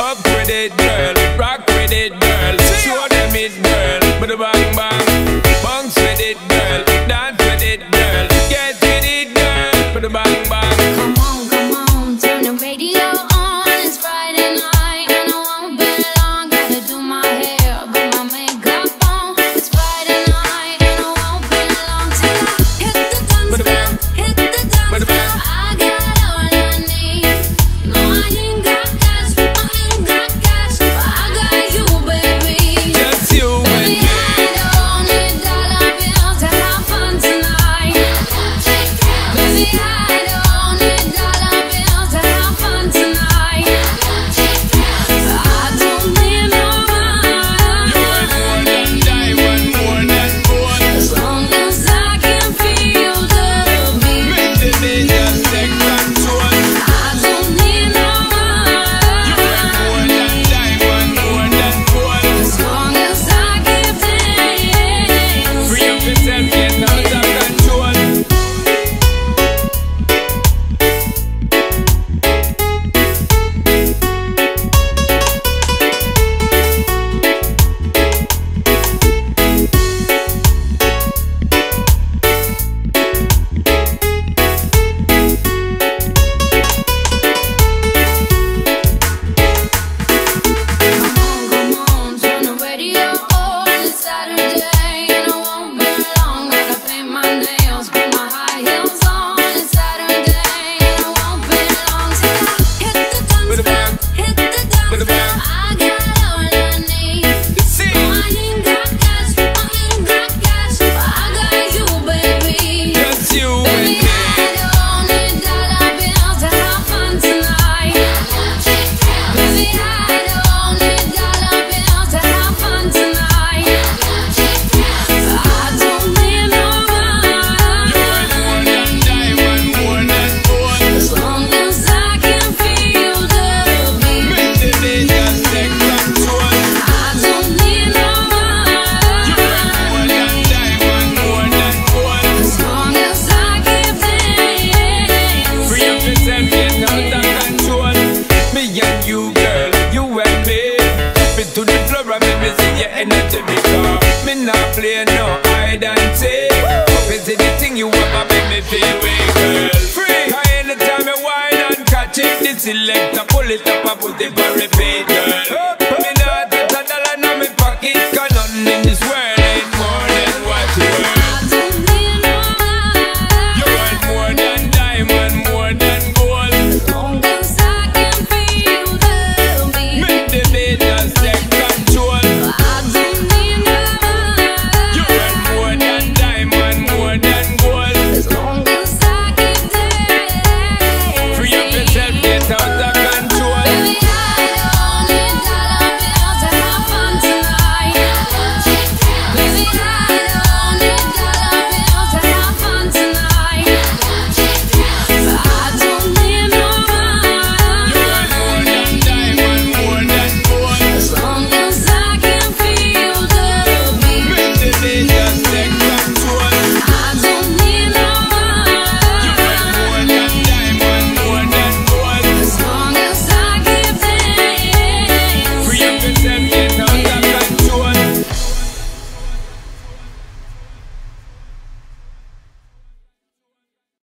Up with it, girl. Rock with it, girl. Show them it, girl. But the bang bang. getting it to become. Me not play no hide and seek. Up into the thing you want, I make me feel weak, girl. Free. Cause anytime I wine and catch it, the selector pull it up and put it on repeat, girl.